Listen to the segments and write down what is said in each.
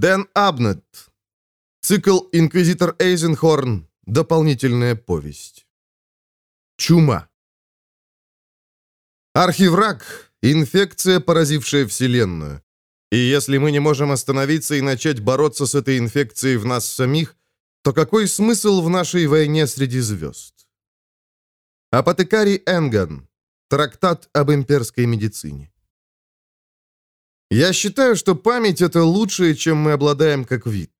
Дэн Абнет. Цикл «Инквизитор Эйзенхорн». Дополнительная повесть. Чума. Архивраг – инфекция, поразившая Вселенную. И если мы не можем остановиться и начать бороться с этой инфекцией в нас самих, то какой смысл в нашей войне среди звезд? Апотекарий Энган. Трактат об имперской медицине. Я считаю, что память — это лучшее, чем мы обладаем как вид.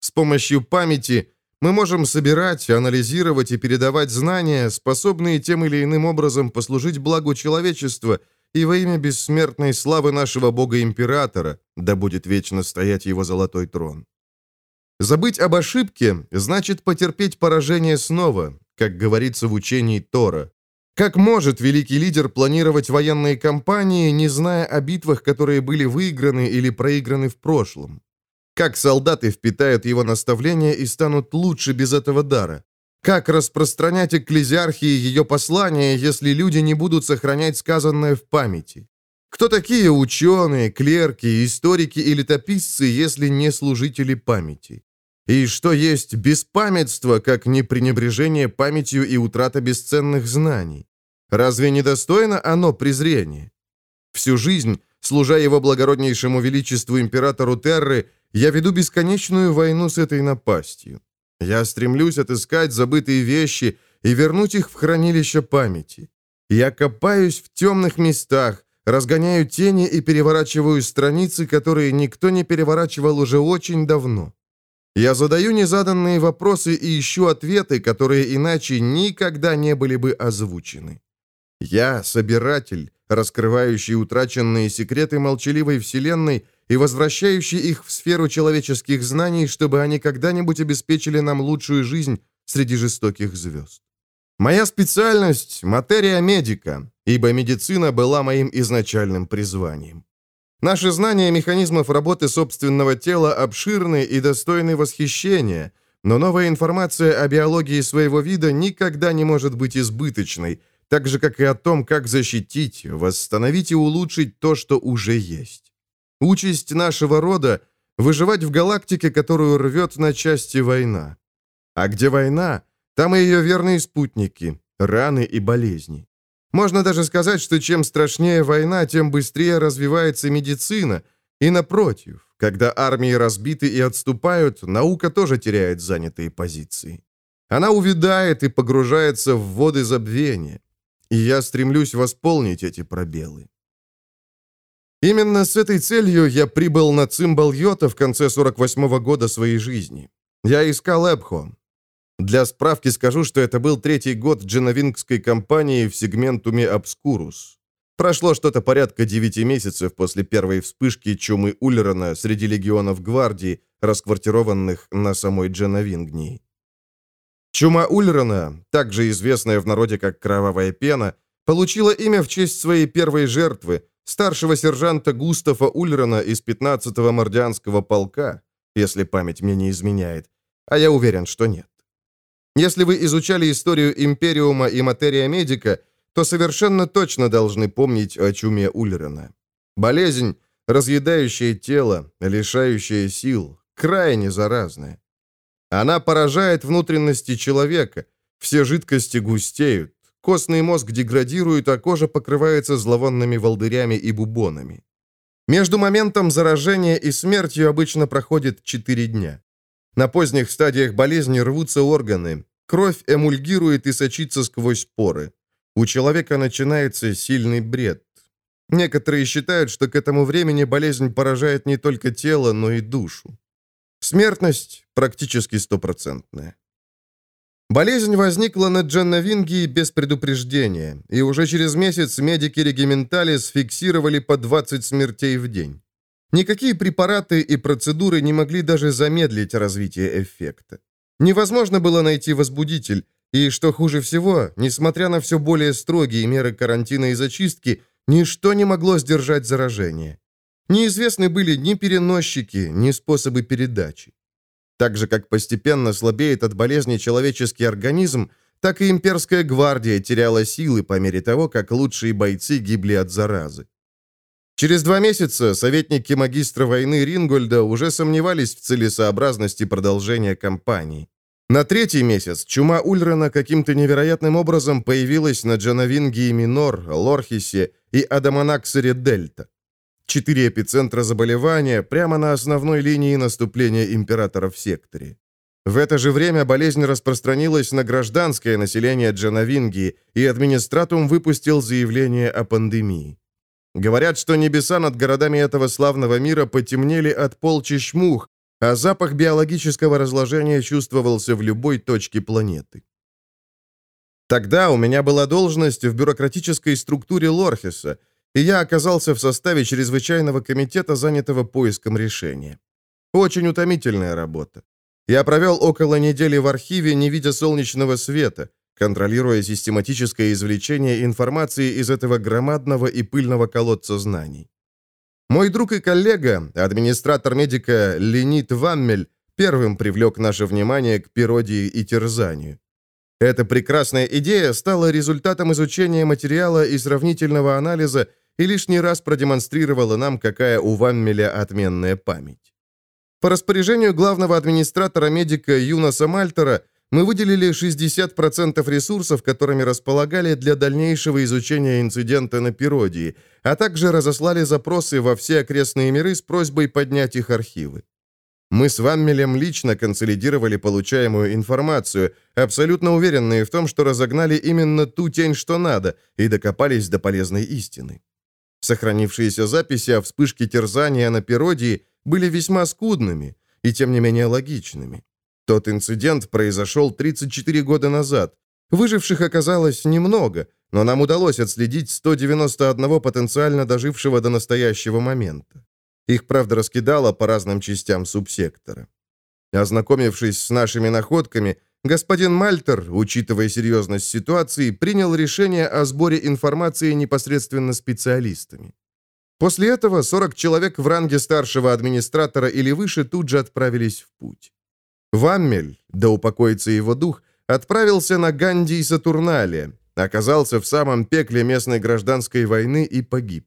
С помощью памяти мы можем собирать, анализировать и передавать знания, способные тем или иным образом послужить благу человечества и во имя бессмертной славы нашего Бога-Императора, да будет вечно стоять его золотой трон. Забыть об ошибке значит потерпеть поражение снова, как говорится в учении Тора. Как может великий лидер планировать военные кампании, не зная о битвах, которые были выиграны или проиграны в прошлом? Как солдаты впитают его наставления и станут лучше без этого дара? Как распространять экклезиархии ее послания, если люди не будут сохранять сказанное в памяти? Кто такие ученые, клерки, историки или летописцы, если не служители памяти? И что есть беспамятство, как не пренебрежение памятью и утрата бесценных знаний? Разве не достойно оно презрения? Всю жизнь, служа его благороднейшему величеству императору Терры, я веду бесконечную войну с этой напастью. Я стремлюсь отыскать забытые вещи и вернуть их в хранилище памяти. Я копаюсь в темных местах, разгоняю тени и переворачиваю страницы, которые никто не переворачивал уже очень давно. Я задаю незаданные вопросы и ищу ответы, которые иначе никогда не были бы озвучены. Я — собиратель, раскрывающий утраченные секреты молчаливой Вселенной и возвращающий их в сферу человеческих знаний, чтобы они когда-нибудь обеспечили нам лучшую жизнь среди жестоких звезд. Моя специальность — материя медика, ибо медицина была моим изначальным призванием. Наши знания механизмов работы собственного тела обширны и достойны восхищения, но новая информация о биологии своего вида никогда не может быть избыточной, так же, как и о том, как защитить, восстановить и улучшить то, что уже есть. Участь нашего рода — выживать в галактике, которую рвет на части война. А где война, там и ее верные спутники, раны и болезни. Можно даже сказать, что чем страшнее война, тем быстрее развивается медицина. И напротив, когда армии разбиты и отступают, наука тоже теряет занятые позиции. Она увядает и погружается в воды забвения. И я стремлюсь восполнить эти пробелы. Именно с этой целью я прибыл на цимбал Йота в конце 48 -го года своей жизни. Я искал Эбхо, для справки скажу, что это был третий год дженовингской кампании в сегментуме Обскурус. Прошло что-то порядка девяти месяцев после первой вспышки чумы Уллерона среди легионов гвардии, расквартированных на самой Дженовингнии. Чума Ульрона, также известная в народе как Кровавая Пена, получила имя в честь своей первой жертвы, старшего сержанта Густава Ульрона из 15-го Мордианского полка, если память мне не изменяет, а я уверен, что нет. Если вы изучали историю Империума и Материя Медика, то совершенно точно должны помнить о чуме Ульрена. Болезнь, разъедающая тело, лишающая сил, крайне заразная. Она поражает внутренности человека, все жидкости густеют, костный мозг деградирует, а кожа покрывается зловонными волдырями и бубонами. Между моментом заражения и смертью обычно проходит 4 дня. На поздних стадиях болезни рвутся органы, кровь эмульгирует и сочится сквозь поры. У человека начинается сильный бред. Некоторые считают, что к этому времени болезнь поражает не только тело, но и душу. Смертность практически стопроцентная. Болезнь возникла на Джанновингии без предупреждения, и уже через месяц медики Регименталис фиксировали по 20 смертей в день. Никакие препараты и процедуры не могли даже замедлить развитие эффекта. Невозможно было найти возбудитель, и, что хуже всего, несмотря на все более строгие меры карантина и зачистки, ничто не могло сдержать заражение. Неизвестны были ни переносчики, ни способы передачи. Так же, как постепенно слабеет от болезни человеческий организм, так и имперская гвардия теряла силы по мере того, как лучшие бойцы гибли от заразы. Через два месяца советники магистра войны Рингольда уже сомневались в целесообразности продолжения кампании. На третий месяц чума Ульрана каким-то невероятным образом появилась на Джановингии Минор, Лорхисе и Адаманаксере Дельта. Четыре эпицентра заболевания прямо на основной линии наступления императора в секторе. В это же время болезнь распространилась на гражданское население Джановингии, и администратум выпустил заявление о пандемии. Говорят, что небеса над городами этого славного мира потемнели от полчищ мух, а запах биологического разложения чувствовался в любой точке планеты. Тогда у меня была должность в бюрократической структуре Лорхеса, и я оказался в составе чрезвычайного комитета, занятого поиском решения. Очень утомительная работа. Я провел около недели в архиве, не видя солнечного света, контролируя систематическое извлечение информации из этого громадного и пыльного колодца знаний. Мой друг и коллега, администратор-медика Ленит Ваммель, первым привлек наше внимание к пиродии и терзанию. Эта прекрасная идея стала результатом изучения материала и сравнительного анализа и лишний раз продемонстрировала нам, какая у Ваммеля отменная память. По распоряжению главного администратора-медика Юнаса Мальтера мы выделили 60% ресурсов, которыми располагали для дальнейшего изучения инцидента на Пиродии, а также разослали запросы во все окрестные миры с просьбой поднять их архивы. Мы с Ваммелем лично консолидировали получаемую информацию, абсолютно уверенные в том, что разогнали именно ту тень, что надо, и докопались до полезной истины. Сохранившиеся записи о вспышке терзания на Пиродии были весьма скудными и, тем не менее, логичными. Тот инцидент произошел 34 года назад. Выживших оказалось немного, но нам удалось отследить 191 потенциально дожившего до настоящего момента. Их, правда, раскидало по разным частям субсектора. Ознакомившись с нашими находками, господин Мальтер, учитывая серьезность ситуации, принял решение о сборе информации непосредственно специалистами. После этого 40 человек в ранге старшего администратора или выше тут же отправились в путь. Ваммель, да упокоится его дух, отправился на Ганди и Сатурнале, оказался в самом пекле местной гражданской войны и погиб.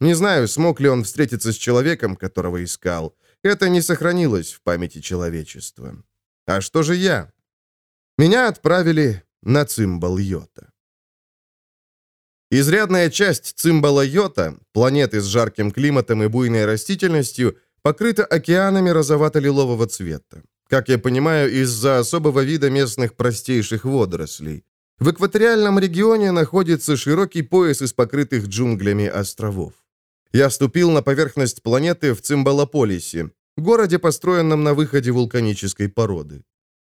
Не знаю, смог ли он встретиться с человеком, которого искал. Это не сохранилось в памяти человечества. А что же я? Меня отправили на цимбал Йота. Изрядная часть цимбала Йота, планеты с жарким климатом и буйной растительностью, покрыта океанами розовато-лилового цвета. Как я понимаю, из-за особого вида местных простейших водорослей. В экваториальном регионе находится широкий пояс из покрытых джунглями островов. Я ступил на поверхность планеты в Цимбалополисе, городе, построенном на выходе вулканической породы.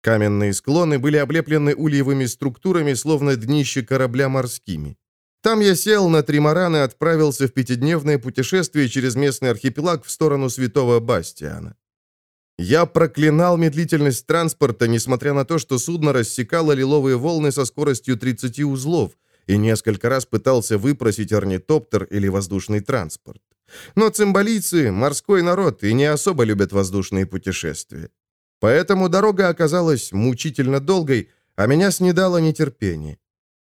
Каменные склоны были облеплены ульевыми структурами, словно днище корабля морскими. Там я сел на тримаран и отправился в пятидневное путешествие через местный архипелаг в сторону Святого Бастиана. Я проклинал медлительность транспорта, несмотря на то, что судно рассекало лиловые волны со скоростью 30 узлов, и несколько раз пытался выпросить орнитоптер или воздушный транспорт. Но цимбалийцы – морской народ и не особо любят воздушные путешествия. Поэтому дорога оказалась мучительно долгой, а меня снедало нетерпение.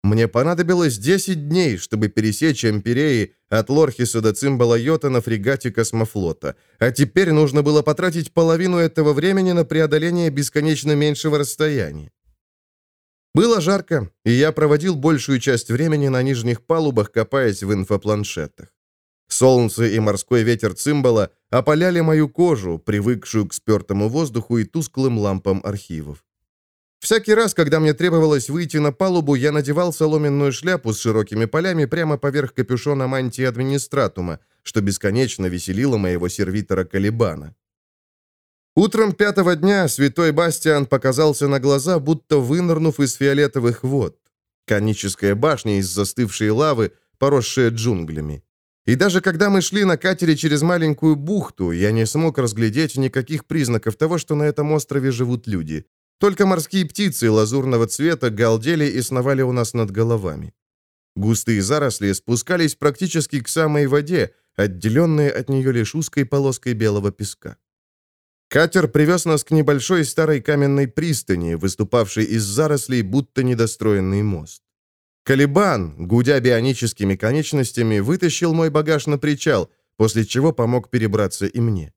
Мне понадобилось 10 дней, чтобы пересечь Эмпиреи от Лорхиса до Цимбала Йота на фрегате космофлота, а теперь нужно было потратить половину этого времени на преодоление бесконечно меньшего расстояния. Было жарко, и я проводил большую часть времени на нижних палубах, копаясь в инфопланшетах. Солнце и морской ветер цимбала опаляли мою кожу, привыкшую к спертому воздуху и тусклым лампам архивов. Всякий раз, когда мне требовалось выйти на палубу, я надевал соломенную шляпу с широкими полями прямо поверх капюшона мантии администратума, что бесконечно веселило моего сервитора Калибана. Утром пятого дня святой Бастиан показался на глаза, будто вынырнув из фиолетовых вод. Коническая башня из застывшей лавы, поросшая джунглями. И даже когда мы шли на катере через маленькую бухту, я не смог разглядеть никаких признаков того, что на этом острове живут люди. Только морские птицы лазурного цвета галдели и сновали у нас над головами. Густые заросли спускались практически к самой воде, отделенные от нее лишь узкой полоской белого песка. Катер привез нас к небольшой старой каменной пристани, выступавшей из зарослей, будто недостроенный мост. Калибан, гудя бионическими конечностями, вытащил мой багаж на причал, после чего помог перебраться и мне.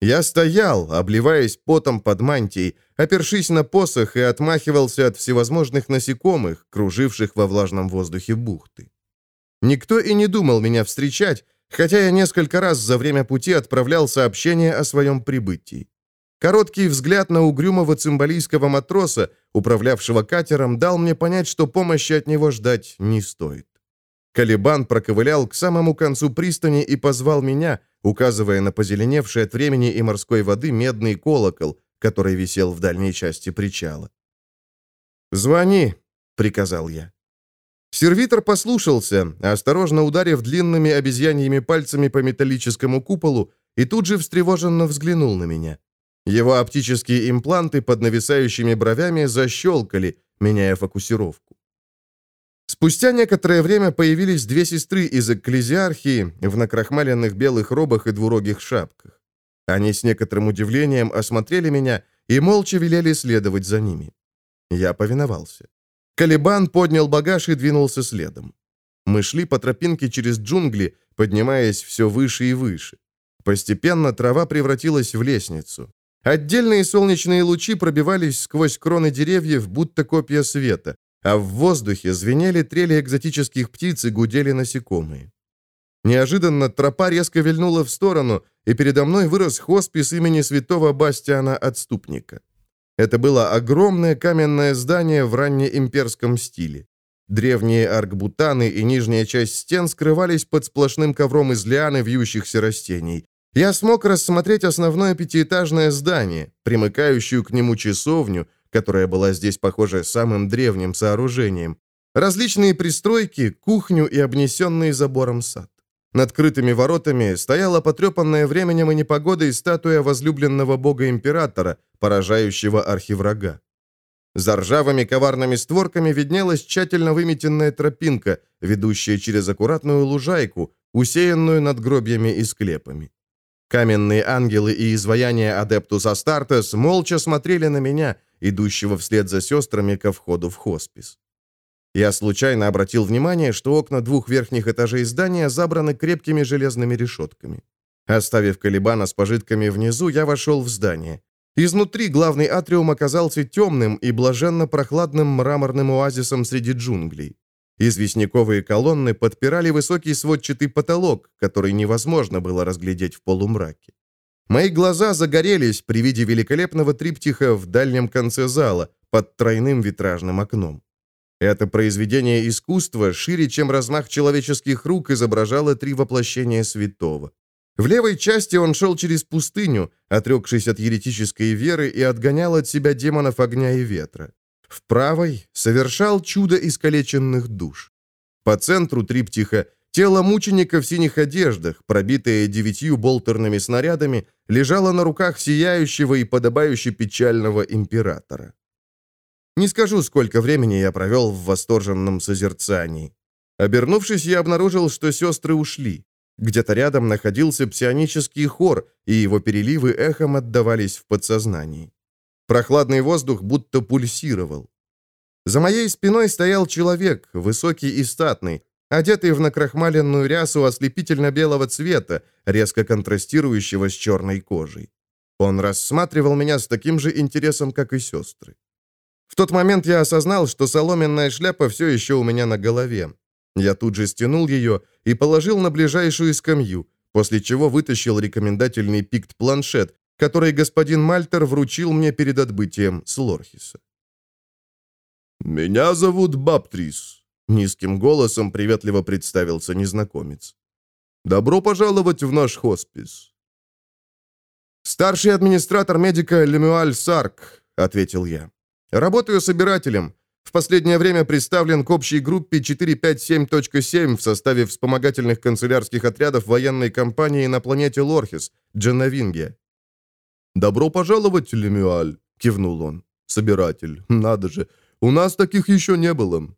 Я стоял, обливаясь потом под мантией, опершись на посох и отмахивался от всевозможных насекомых, круживших во влажном воздухе бухты. Никто и не думал меня встречать, хотя я несколько раз за время пути отправлял сообщение о своем прибытии. Короткий взгляд на угрюмого цимбалийского матроса, управлявшего катером, дал мне понять, что помощи от него ждать не стоит. Калибан проковылял к самому концу пристани и позвал меня, указывая на позеленевший от времени и морской воды медный колокол, который висел в дальней части причала. «Звони», — приказал я. Сервитор послушался, осторожно ударив длинными обезьяньими пальцами по металлическому куполу, и тут же встревоженно взглянул на меня. Его оптические импланты под нависающими бровями защелкали, меняя фокусировку. Спустя некоторое время появились две сестры из экклезиархии в накрахмаленных белых робах и двурогих шапках. Они с некоторым удивлением осмотрели меня и молча велели следовать за ними. Я повиновался. Калибан поднял багаж и двинулся следом. Мы шли по тропинке через джунгли, поднимаясь все выше и выше. Постепенно трава превратилась в лестницу. Отдельные солнечные лучи пробивались сквозь кроны деревьев, будто копья света, а в воздухе звенели трели экзотических птиц и гудели насекомые. Неожиданно тропа резко вильнула в сторону, и передо мной вырос хоспис имени святого Бастиана Отступника. Это было огромное каменное здание в раннеимперском стиле. Древние аркбутаны и нижняя часть стен скрывались под сплошным ковром из лианы вьющихся растений. Я смог рассмотреть основное пятиэтажное здание, примыкающую к нему часовню, которая была здесь, похоже, самым древним сооружением, различные пристройки, кухню и обнесенный забором сад. Над крытыми воротами стояла потрепанная временем и непогодой статуя возлюбленного бога-императора, поражающего архиврага. За ржавыми коварными створками виднелась тщательно выметенная тропинка, ведущая через аккуратную лужайку, усеянную надгробьями и склепами. Каменные ангелы и изваяния Адептус Астартес молча смотрели на меня, идущего вслед за сестрами ко входу в хоспис. Я случайно обратил внимание, что окна двух верхних этажей здания забраны крепкими железными решетками. Оставив Калибана с пожитками внизу, я вошел в здание. Изнутри главный атриум оказался темным и блаженно прохладным мраморным оазисом среди джунглей. Известняковые колонны подпирали высокий сводчатый потолок, который невозможно было разглядеть в полумраке. Мои глаза загорелись при виде великолепного триптиха в дальнем конце зала, под тройным витражным окном. Это произведение искусства, шире, чем размах человеческих рук, изображало три воплощения святого. В левой части он шел через пустыню, отрекшись от еретической веры и отгонял от себя демонов огня и ветра. В правой совершал чудо искалеченных душ. По центру триптиха тело мученика в синих одеждах, пробитое девятью болтерными снарядами, лежало на руках сияющего и подобающе печального императора. Не скажу, сколько времени я провел в восторженном созерцании. Обернувшись, я обнаружил, что сестры ушли. Где-то рядом находился псионический хор, и его переливы эхом отдавались в подсознании. Прохладный воздух будто пульсировал. За моей спиной стоял человек, высокий и статный, одетый в накрахмаленную рясу ослепительно-белого цвета, резко контрастирующего с черной кожей. Он рассматривал меня с таким же интересом, как и сестры. В тот момент я осознал, что соломенная шляпа все еще у меня на голове. Я тут же стянул ее и положил на ближайшую скамью, после чего вытащил рекомендательный пикт-планшет, который господин Мальтер вручил мне перед отбытием с Лорхиса. «Меня зовут Баптрис», — низким голосом приветливо представился незнакомец. «Добро пожаловать в наш хоспис». «Старший администратор медика Лемюаль Сарк», — ответил я. «Работаю собирателем. В последнее время представлен к общей группе 457.7 в составе вспомогательных канцелярских отрядов военной компании на планете Лорхис, Дженновинге. «Добро пожаловать, Лемюаль», — кивнул он. «Собиратель, надо же, у нас таких еще не было».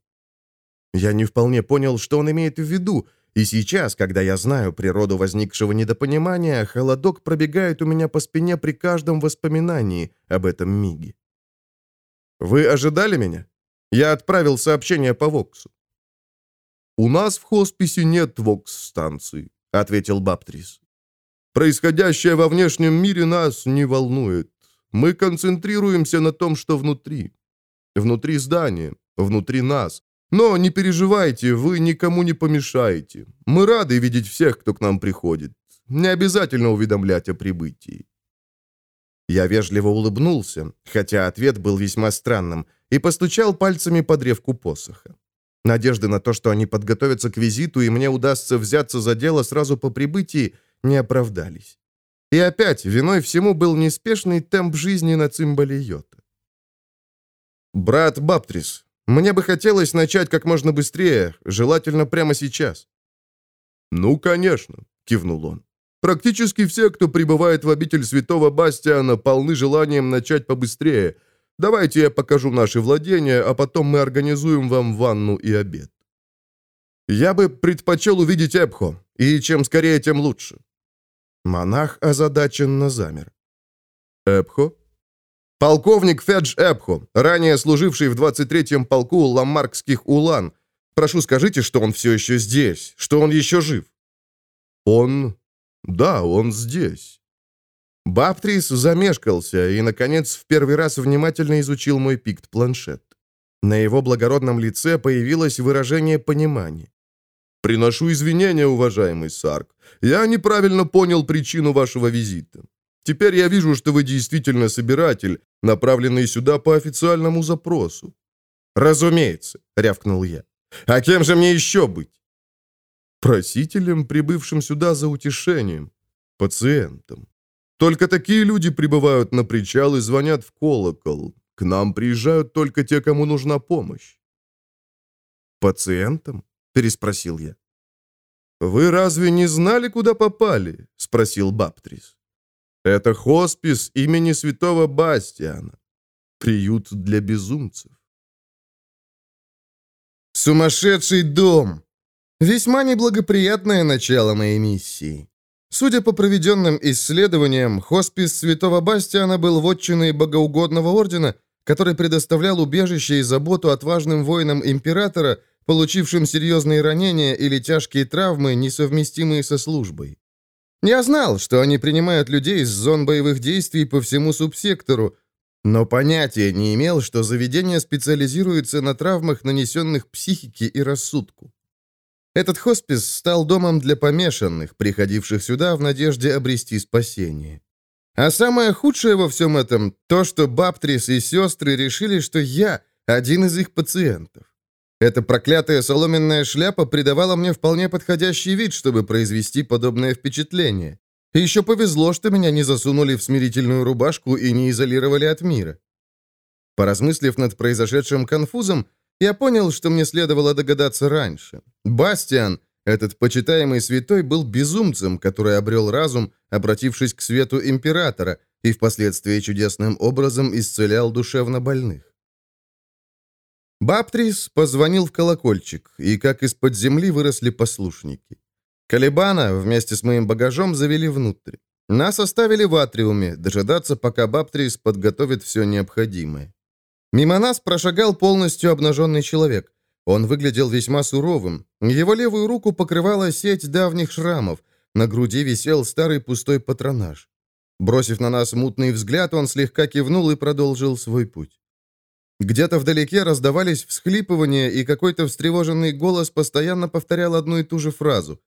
Я не вполне понял, что он имеет в виду, и сейчас, когда я знаю природу возникшего недопонимания, холодок пробегает у меня по спине при каждом воспоминании об этом миге. «Вы ожидали меня?» Я отправил сообщение по Воксу. «У нас в хосписе нет вокс-станций», — ответил Баптрис. «Происходящее во внешнем мире нас не волнует. Мы концентрируемся на том, что внутри. Внутри здания, внутри нас. Но не переживайте, вы никому не помешаете. Мы рады видеть всех, кто к нам приходит. Не обязательно уведомлять о прибытии». Я вежливо улыбнулся, хотя ответ был весьма странным, и постучал пальцами по древку посоха. Надежды на то, что они подготовятся к визиту, и мне удастся взяться за дело сразу по прибытии, не оправдались. И опять виной всему был неспешный темп жизни на цимбале йота. «Брат Баптрис, мне бы хотелось начать как можно быстрее, желательно прямо сейчас». «Ну, конечно», — кивнул он. «Практически все, кто прибывает в обитель святого Бастиана, полны желанием начать побыстрее — Давайте я покажу наши владения, а потом мы организуем вам ванну и обед». «Я бы предпочел увидеть Эпхо, и чем скорее, тем лучше». Монах озадаченно замер. «Эпхо?» «Полковник Федж Эпхо, ранее служивший в 23-м полку ламаркских улан. Прошу, скажите, что он все еще здесь, что он еще жив». «Он... да, он здесь». Баптрис замешкался и, наконец, в первый раз внимательно изучил мой пикт-планшет. На его благородном лице появилось выражение понимания. «Приношу извинения, уважаемый Сарк. Я неправильно понял причину вашего визита. Теперь я вижу, что вы действительно собиратель, направленный сюда по официальному запросу». «Разумеется», — рявкнул я. «А кем же мне еще быть?» «Просителем, прибывшим сюда за утешением, пациентом. Только такие люди прибывают на причал и звонят в колокол. К нам приезжают только те, кому нужна помощь. «Пациентам?» — переспросил я. «Вы разве не знали, куда попали?» — спросил Баптрис. «Это хоспис имени святого Бастиана. Приют для безумцев». «Сумасшедший дом!» Весьма неблагоприятное начало моей миссии. Судя по проведенным исследованиям, хоспис Святого Бастиана был вотчиной богоугодного ордена, который предоставлял убежище и заботу отважным воинам императора, получившим серьезные ранения или тяжкие травмы, несовместимые со службой. Я знал, что они принимают людей из зон боевых действий по всему субсектору, но понятия не имел, что заведение специализируется на травмах, нанесенных психике и рассудку. Этот хоспис стал домом для помешанных, приходивших сюда в надежде обрести спасение. А самое худшее во всем этом — то, что Баптрис и сестры решили, что я один из их пациентов. Эта проклятая соломенная шляпа придавала мне вполне подходящий вид, чтобы произвести подобное впечатление. И еще повезло, что меня не засунули в смирительную рубашку и не изолировали от мира. Поразмыслив над произошедшим конфузом, я понял, что мне следовало догадаться раньше. Бастиан, этот почитаемый святой, был безумцем, который обрел разум, обратившись к свету императора, и впоследствии чудесным образом исцелял душевно больных. Баптрис позвонил в колокольчик, и как из-под земли выросли послушники. Калибана вместе с моим багажом завели внутрь. Нас оставили в атриуме, дожидаться, пока Баптрис подготовит все необходимое. Мимо нас прошагал полностью обнаженный человек. Он выглядел весьма суровым. Его левую руку покрывала сеть давних шрамов. На груди висел старый пустой патронаж. Бросив на нас мутный взгляд, он слегка кивнул и продолжил свой путь. Где-то вдалеке раздавались всхлипывания, и какой-то встревоженный голос постоянно повторял одну и ту же фразу.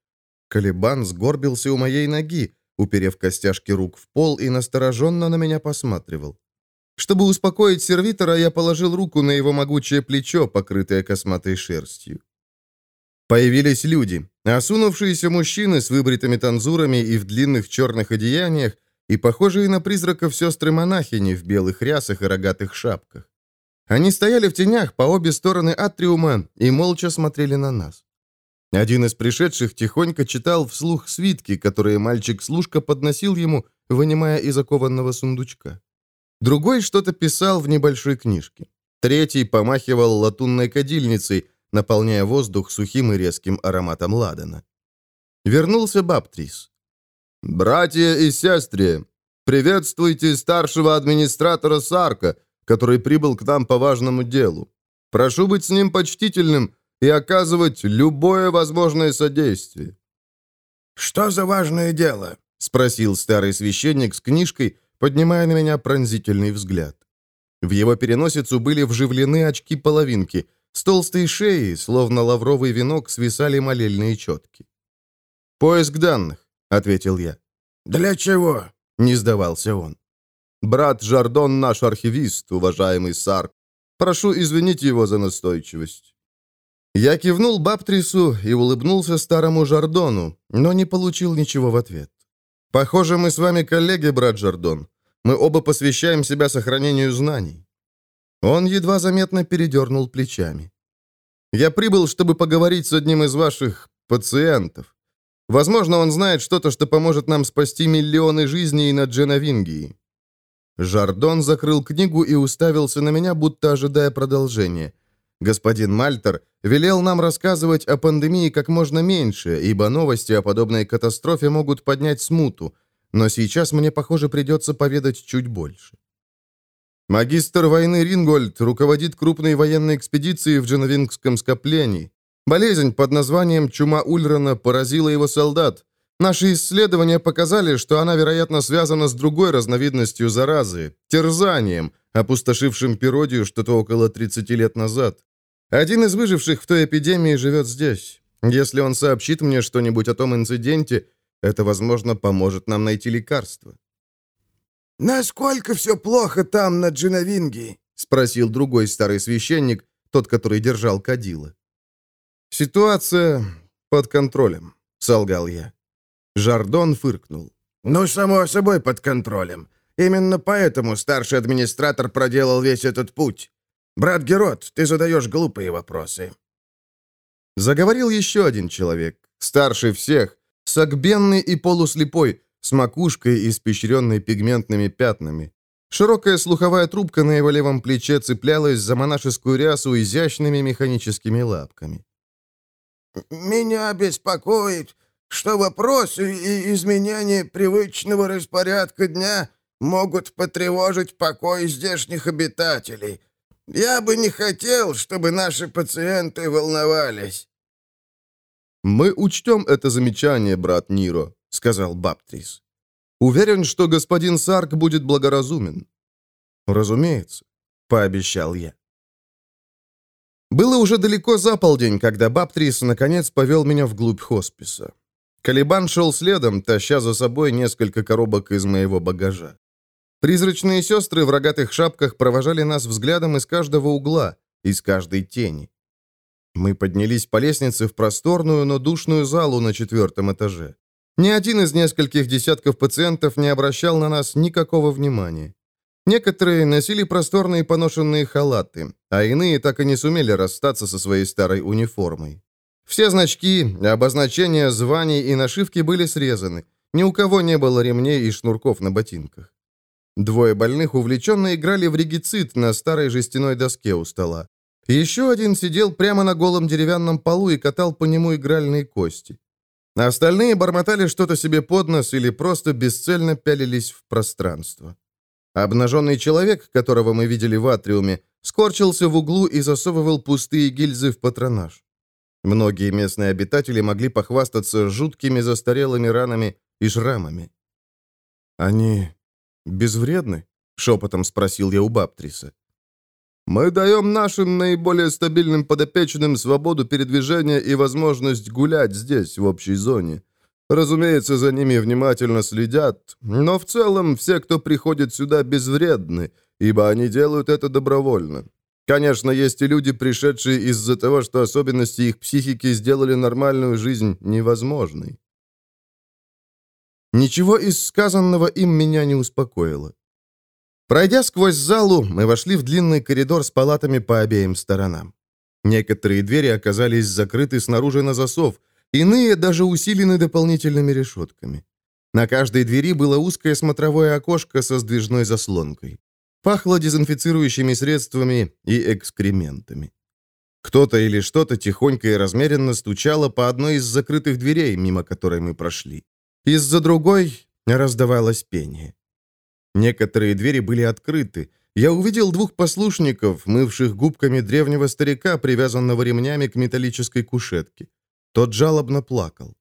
Калибан сгорбился у моей ноги, уперев костяшки рук в пол и настороженно на меня посматривал. Чтобы успокоить сервитора, я положил руку на его могучее плечо, покрытое косматой шерстью. Появились люди, осунувшиеся мужчины с выбритыми танзурами и в длинных черных одеяниях, и похожие на призраков сестры-монахини в белых рясах и рогатых шапках. Они стояли в тенях по обе стороны атриума и молча смотрели на нас. Один из пришедших тихонько читал вслух свитки, которые мальчик-служка подносил ему, вынимая из окованного сундучка. Другой что-то писал в небольшой книжке. Третий помахивал латунной кадильницей, наполняя воздух сухим и резким ароматом ладана. Вернулся Баптрис. «Братья и сестры, приветствуйте старшего администратора Сарка, который прибыл к нам по важному делу. Прошу быть с ним почтительным и оказывать любое возможное содействие». «Что за важное дело?» — спросил старый священник с книжкой, поднимая на меня пронзительный взгляд. В его переносицу были вживлены очки-половинки. С толстой шеи, словно лавровый венок, свисали молельные четки. «Поиск данных», — ответил я. «Для чего?» — не сдавался он. «Брат Жардон наш архивист, уважаемый Сар. Прошу извинить его за настойчивость». Я кивнул Баптрису и улыбнулся старому Жардону, но не получил ничего в ответ. «Похоже, мы с вами коллеги, брат Жардон. Мы оба посвящаем себя сохранению знаний». Он едва заметно передернул плечами. «Я прибыл, чтобы поговорить с одним из ваших пациентов. Возможно, он знает что-то, что поможет нам спасти миллионы жизней на Дженовингии». Жардон закрыл книгу и уставился на меня, будто ожидая продолжения. Господин Мальтер велел нам рассказывать о пандемии как можно меньше, ибо новости о подобной катастрофе могут поднять смуту, но сейчас мне, похоже, придется поведать чуть больше. Магистр войны Рингольд руководит крупной военной экспедицией в Дженовингском скоплении. Болезнь под названием «Чума Ульрана» поразила его солдат. Наши исследования показали, что она, вероятно, связана с другой разновидностью заразы – терзанием, опустошившим Пиродию что-то около 30 лет назад. Один из выживших в той эпидемии живет здесь. Если он сообщит мне что-нибудь о том инциденте, это, возможно, поможет нам найти лекарство». «Насколько все плохо там, на Джиновинге?» — спросил другой старый священник, тот, который держал кадила. «Ситуация под контролем», — солгал я. Жардон фыркнул. «Ну, само собой, под контролем. Именно поэтому старший администратор проделал весь этот путь. Брат Герод, ты задаешь глупые вопросы». Заговорил еще один человек, старший всех, Согбенный и полуслепой, с макушкой, испещренной пигментными пятнами. Широкая слуховая трубка на его левом плече цеплялась за монашескую рясу изящными механическими лапками. «Меня беспокоит, что вопросы и изменения привычного распорядка дня могут потревожить покой здешних обитателей. Я бы не хотел, чтобы наши пациенты волновались». «Мы учтем это замечание, брат Ниро», — сказал Баптрис. «Уверен, что господин Сарк будет благоразумен». «Разумеется», — пообещал я. Было уже далеко за полдень, когда Баптрис наконец повел меня вглубь хосписа. Калибан шел следом, таща за собой несколько коробок из моего багажа. Призрачные сестры в рогатых шапках провожали нас взглядом из каждого угла, из каждой тени. Мы поднялись по лестнице в просторную, но душную залу на четвертом этаже. Ни один из нескольких десятков пациентов не обращал на нас никакого внимания. Некоторые носили просторные поношенные халаты, а иные так и не сумели расстаться со своей старой униформой. Все значки, обозначения званий и нашивки были срезаны. Ни у кого не было ремней и шнурков на ботинках. Двое больных увлеченно играли в регицит на старой жестяной доске у стола. Еще один сидел прямо на голом деревянном полу и катал по нему игральные кости. Остальные бормотали что-то себе под нос или просто бесцельно пялились в пространство. Обнаженный человек, которого мы видели в атриуме, скорчился в углу и засовывал пустые гильзы в патронаж. Многие местные обитатели могли похвастаться жуткими застарелыми ранами и шрамами. «Они безвредны?» — шепотом спросил я у Баптриса. Мы даем нашим наиболее стабильным подопечным свободу передвижения и возможность гулять здесь, в общей зоне. Разумеется, за ними внимательно следят, но в целом все, кто приходит сюда, безвредны, ибо они делают это добровольно. Конечно, есть и люди, пришедшие из-за того, что особенности их психики сделали нормальную жизнь невозможной. Ничего из сказанного им меня не успокоило. Пройдя сквозь залу, мы вошли в длинный коридор с палатами по обеим сторонам. Некоторые двери оказались закрыты снаружи на засов, иные даже усилены дополнительными решетками. На каждой двери было узкое смотровое окошко со сдвижной заслонкой. Пахло дезинфицирующими средствами и экскрементами. Кто-то или что-то тихонько и размеренно стучало по одной из закрытых дверей, мимо которой мы прошли. Из-за другой раздавалось пение. Некоторые двери были открыты, я увидел двух послушников, мывших губками древнего старика, привязанного ремнями к металлической кушетке. Тот жалобно плакал.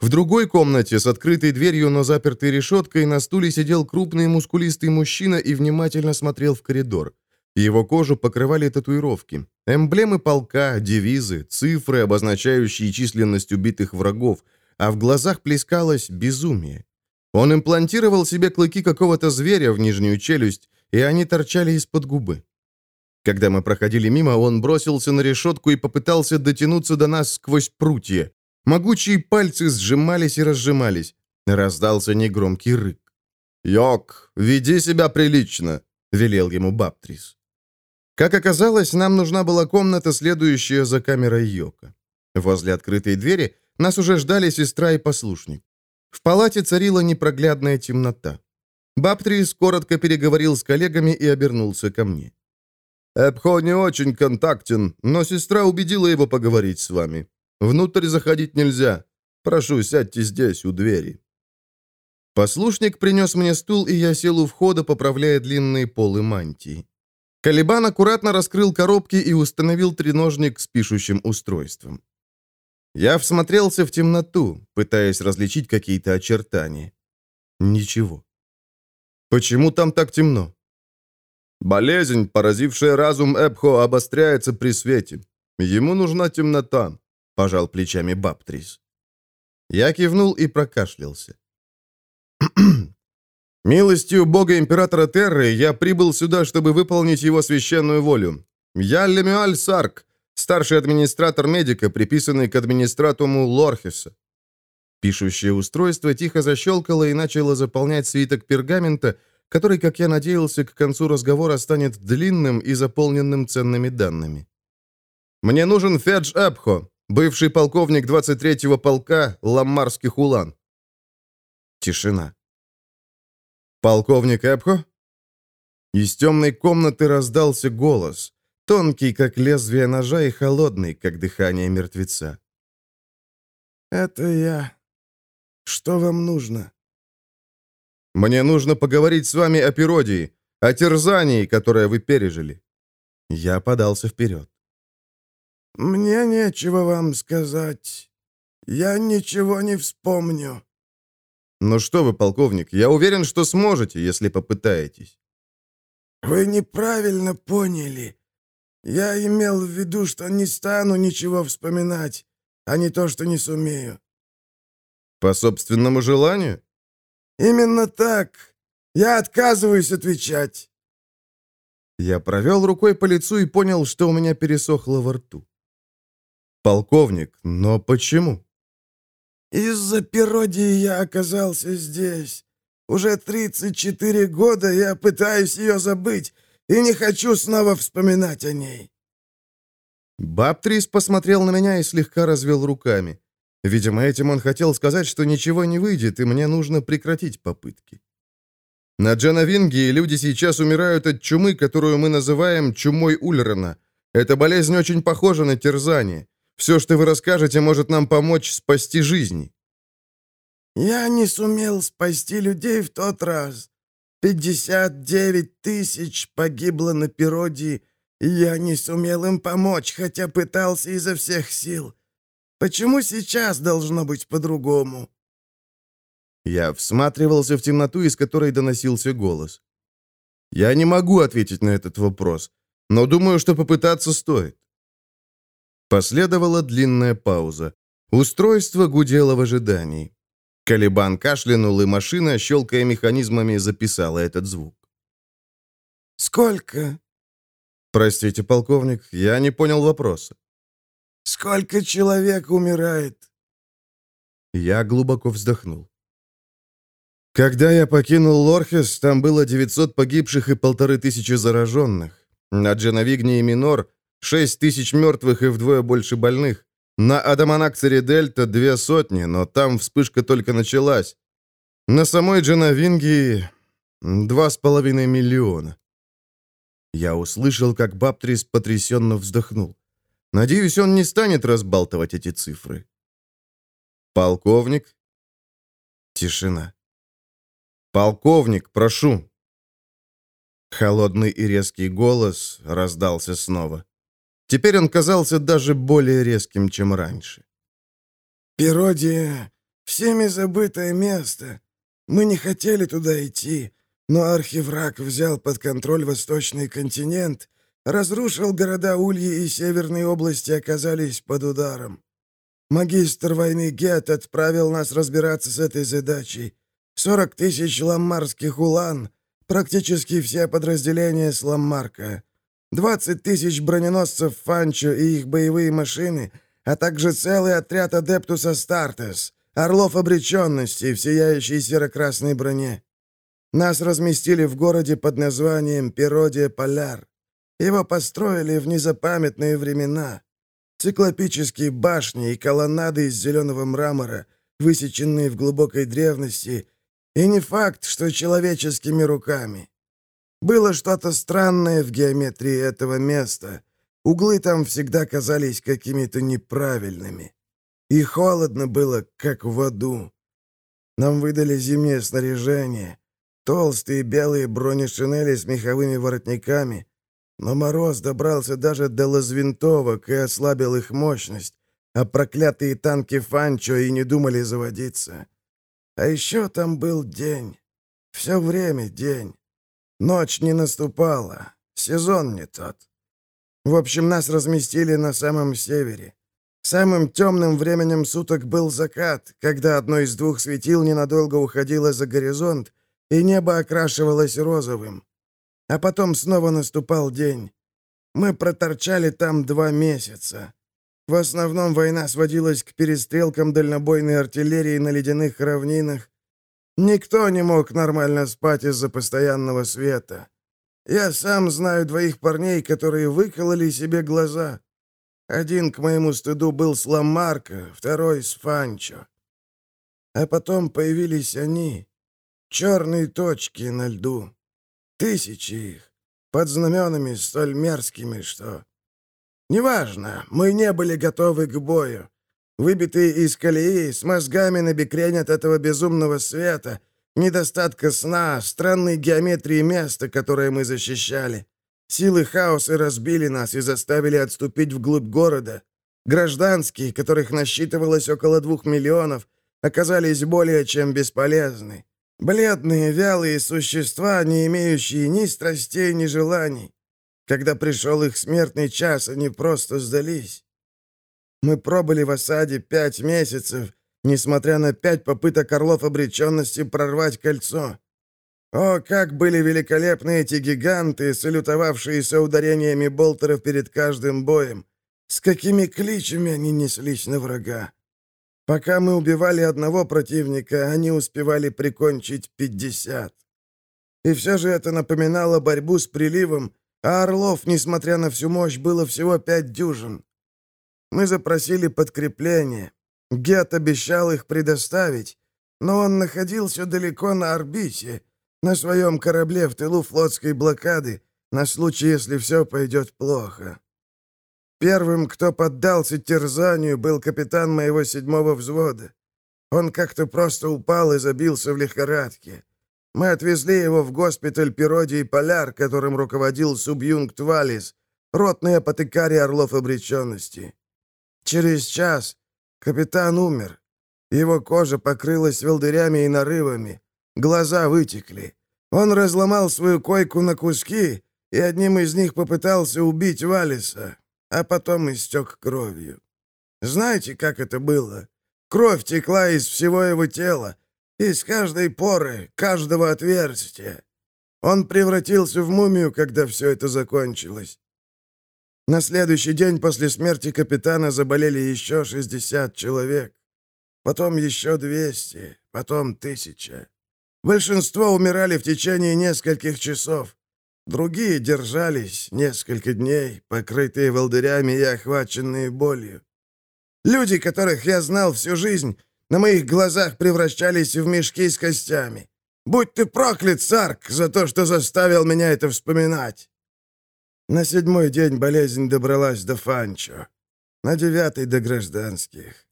В другой комнате с открытой дверью, но запертой решеткой, на стуле сидел крупный мускулистый мужчина и внимательно смотрел в коридор. Его кожу покрывали татуировки. Эмблемы полка, девизы, цифры, обозначающие численность убитых врагов, а в глазах плескалось безумие. Он имплантировал себе клыки какого-то зверя в нижнюю челюсть, и они торчали из-под губы. Когда мы проходили мимо, он бросился на решетку и попытался дотянуться до нас сквозь прутья. Могучие пальцы сжимались и разжимались. Раздался негромкий рык. «Йок, веди себя прилично», — велел ему Баптрис. Как оказалось, нам нужна была комната, следующая за камерой Йока. Возле открытой двери нас уже ждали сестра и послушник. В палате царила непроглядная темнота. Баптрис коротко переговорил с коллегами и обернулся ко мне. «Эпхо не очень контактен, но сестра убедила его поговорить с вами. Внутрь заходить нельзя. Прошу, сядьте здесь, у двери». Послушник принес мне стул, и я сел у входа, поправляя длинные полы мантии. Калибан аккуратно раскрыл коробки и установил треножник с пишущим устройством. Я всмотрелся в темноту, пытаясь различить какие-то очертания. Ничего. Почему там так темно? Болезнь, поразившая разум Эпхо, обостряется при свете. Ему нужна темнота, пожал плечами Баптрис. Я кивнул и прокашлялся. «Милостью бога императора Терры я прибыл сюда, чтобы выполнить его священную волю. Я Лемюаль Сарк, Старший администратор медика, приписанный к администратуму Лорхеса. Пишущее устройство тихо защелкало и начало заполнять свиток пергамента, который, как я надеялся, к концу разговора станет длинным и заполненным ценными данными. «Мне нужен Федж Эпхо, бывший полковник 23-го полка Ламмарских улан». Тишина. «Полковник Эпхо?» Из темной комнаты раздался голос тонкий, как лезвие ножа, и холодный, как дыхание мертвеца. «Это я. Что вам нужно?» «Мне нужно поговорить с вами о пиродии, о терзании, которое вы пережили». Я подался вперед. «Мне нечего вам сказать. Я ничего не вспомню». «Ну что вы, полковник, я уверен, что сможете, если попытаетесь». «Вы неправильно поняли. Я имел в виду, что не стану ничего вспоминать, а не то, что не сумею». «По собственному желанию?» «Именно так. Я отказываюсь отвечать». Я провел рукой по лицу и понял, что у меня пересохло во рту. «Полковник, но почему?» «Из-за пиродии я оказался здесь. Уже 34 года я пытаюсь ее забыть, и не хочу снова вспоминать о ней». Баптрис посмотрел на меня и слегка развел руками. Видимо, этим он хотел сказать, что ничего не выйдет, и мне нужно прекратить попытки. На Джановингии люди сейчас умирают от чумы, которую мы называем чумой Ульрана. Эта болезнь очень похожа на терзание. Все, что вы расскажете, может нам помочь спасти жизни. «Я не сумел спасти людей в тот раз. Пятьдесят девять тысяч погибло на пироде, и я не сумел им помочь, хотя пытался изо всех сил. Почему сейчас должно быть по-другому?» Я всматривался в темноту, из которой доносился голос. «Я не могу ответить на этот вопрос, но думаю, что попытаться стоит». Последовала длинная пауза. Устройство гудело в ожидании. Калибан кашлянул, и машина, щелкая механизмами, записала этот звук. «Сколько?» «Простите, полковник, я не понял вопроса». «Сколько человек умирает?» Я глубоко вздохнул. Когда я покинул Лорхес, там было 900 погибших и полторы тысячи зараженных. На Дженовигне и Минор — 6 тысяч мертвых и вдвое больше больных. На Адаманакцере Дельта две сотни, но там вспышка только началась. На самой Дженовинге два с половиной миллиона. Я услышал, как Баптрис потрясенно вздохнул. Надеюсь, он не станет разбалтывать эти цифры. Полковник? Тишина. Полковник, прошу. Холодный и резкий голос раздался снова. Теперь он казался даже более резким, чем раньше. «Пиродия — всеми забытое место. Мы не хотели туда идти, но архивраг взял под контроль восточный континент, разрушил города Ульи и Северные области оказались под ударом. Магистр войны Гет отправил нас разбираться с этой задачей. Сорок тысяч ламмарских улан, практически все подразделения с Ламмарка, двадцать тысяч броненосцев Фанчо и их боевые машины, а также целый отряд Адептус Астартес, орлов обреченности в сияющей серо-красной броне. Нас разместили в городе под названием Пиродия Поляр. Его построили в незапамятные времена. Циклопические башни и колоннады из зеленого мрамора, высеченные в глубокой древности, и не факт, что человеческими руками. Было что-то странное в геометрии этого места. Углы там всегда казались какими-то неправильными. И холодно было, как в аду. Нам выдали зимнее снаряжение, толстые белые бронешинели с меховыми воротниками, но мороз добрался даже до лазвинтовок и ослабил их мощность, а проклятые танки Фанчо и не думали заводиться. А еще там был день. Все время день. Ночь не наступала, сезон не тот. В общем, нас разместили на самом севере. Самым темным временем суток был закат, когда одно из двух светил ненадолго уходило за горизонт, и небо окрашивалось розовым. А потом снова наступал день. Мы проторчали там два месяца. В основном война сводилась к перестрелкам дальнобойной артиллерии на ледяных равнинах. Никто не мог нормально спать из-за постоянного света. Я сам знаю двоих парней, которые выкололи себе глаза. Один, к моему стыду, был с Ламарка, второй с Фанчо. А потом появились они, черные точки на льду. Тысячи их, под знаменами столь мерзкими, что... Неважно, мы не были готовы к бою. Выбитые из колеи, с мозгами на бекрень от этого безумного света, недостатка сна, странной геометрии места, которое мы защищали. Силы хаоса разбили нас и заставили отступить вглубь города. Гражданские, которых насчитывалось около двух миллионов, оказались более чем бесполезны. Бледные, вялые существа, не имеющие ни страстей, ни желаний. Когда пришел их смертный час, они просто сдались. Мы пробыли в осаде пять месяцев, несмотря на пять попыток орлов обреченности прорвать кольцо. О, как были великолепны эти гиганты, салютовавшиеся ударениями болтеров перед каждым боем! С какими кличами они неслись на врага! Пока мы убивали одного противника, они успевали прикончить пятьдесят. И все же это напоминало борьбу с приливом, а орлов, несмотря на всю мощь, было всего пять дюжин. Мы запросили подкрепление. Гет обещал их предоставить, но он находился далеко на орбите, на своем корабле в тылу флотской блокады, на случай, если все пойдет плохо. Первым, кто поддался терзанию, был капитан моего седьмого взвода. Он как-то просто упал и забился в лихорадке. Мы отвезли его в госпиталь Пиродий Поляр, которым руководил субъюнкт Валис, ротный апотекарий Орлов Обреченности. Через час капитан умер. Его кожа покрылась волдырями и нарывами. Глаза вытекли. Он разломал свою койку на куски и одним из них попытался убить Валиса а потом истек кровью. Знаете, как это было? Кровь текла из всего его тела, из каждой поры, каждого отверстия. Он превратился в мумию, когда все это закончилось. На следующий день после смерти капитана заболели еще 60 человек. Потом еще 200, потом тысяча. Большинство умирали в течение нескольких часов. Другие держались несколько дней, покрытые волдырями и охваченные болью. Люди, которых я знал всю жизнь, на моих глазах превращались в мешки с костями. Будь ты проклят, Сарк, за то, что заставил меня это вспоминать. На седьмой день болезнь добралась до Фанчо, на девятый — до гражданских.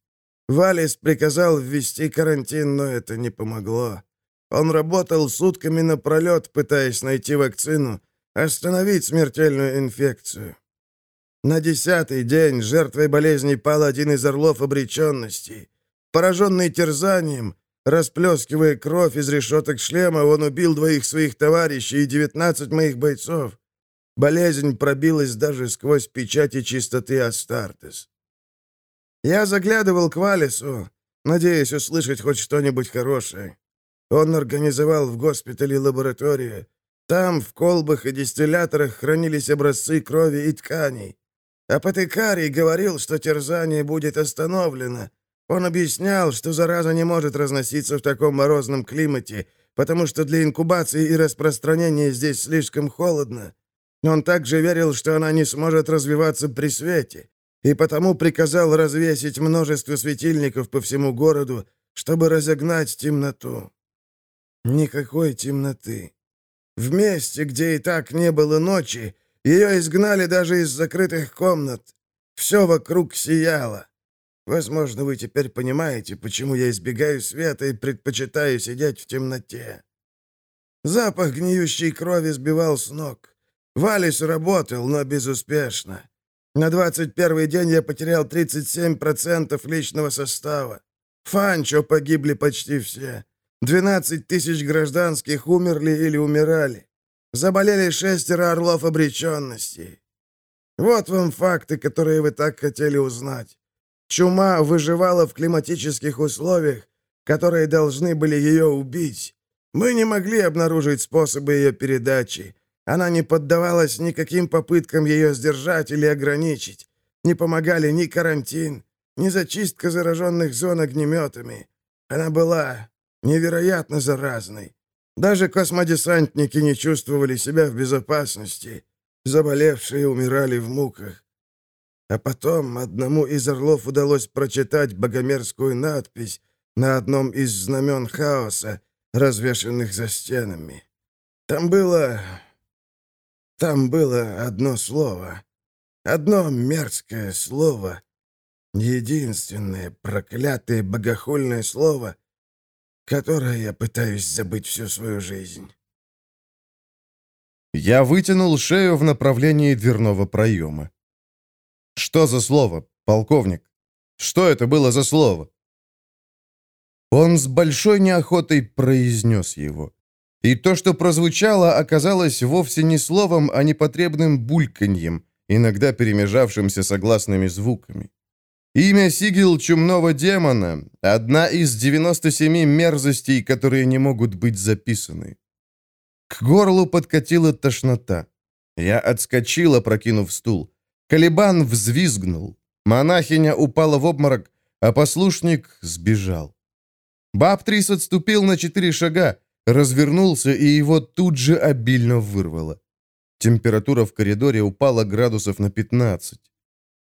Валис приказал ввести карантин, но это не помогло. Он работал сутками напролет, пытаясь найти вакцину, остановить смертельную инфекцию. На десятый день жертвой болезни пал один из орлов обреченности. Пораженный терзанием, расплескивая кровь из решеток шлема, он убил двоих своих товарищей и девятнадцать моих бойцов. Болезнь пробилась даже сквозь печати чистоты Астартес. Я заглядывал к Валису, надеясь услышать хоть что-нибудь хорошее. Он организовал в госпитале лабораторию. Там, в колбах и дистилляторах, хранились образцы крови и тканей. Апотекарий говорил, что терзание будет остановлено. Он объяснял, что зараза не может разноситься в таком морозном климате, потому что для инкубации и распространения здесь слишком холодно. Он также верил, что она не сможет развиваться при свете и потому приказал развесить множество светильников по всему городу, чтобы разогнать темноту. Никакой темноты. В месте, где и так не было ночи, ее изгнали даже из закрытых комнат. Все вокруг сияло. Возможно, вы теперь понимаете, почему я избегаю света и предпочитаю сидеть в темноте. Запах гниющей крови сбивал с ног. Валис работал, но безуспешно. На 21 день я потерял 37% личного состава. Фанчо погибли почти все. 12 тысяч гражданских умерли или умирали. Заболели шестеро орлов обреченности. Вот вам факты, которые вы так хотели узнать. Чума выживала в климатических условиях, которые должны были ее убить. Мы не могли обнаружить способы ее передачи. Она не поддавалась никаким попыткам ее сдержать или ограничить. Не помогали ни карантин, ни зачистка зараженных зон огнеметами. Она была невероятно заразной. Даже космодесантники не чувствовали себя в безопасности. Заболевшие умирали в муках. А потом одному из орлов удалось прочитать богомерзкую надпись на одном из знамен хаоса, развешанных за стенами. Там было там было одно слово. Одно мерзкое слово. Единственное проклятое богохульное слово, которое я пытаюсь забыть всю свою жизнь. Я вытянул шею в направлении дверного проема. «Что за слово, полковник? Что это было за слово?» Он с большой неохотой произнес его. И то, что прозвучало, оказалось вовсе не словом, а непотребным бульканьем, иногда перемежавшимся согласными звуками. Имя Сигил Чумного Демона — одна из 97 мерзостей, которые не могут быть записаны. К горлу подкатила тошнота. Я отскочила, прокинув стул. Калибан взвизгнул. Монахиня упала в обморок, а послушник сбежал. Бабтрис отступил на четыре шага, развернулся, и его тут же обильно вырвало. Температура в коридоре упала градусов на 15.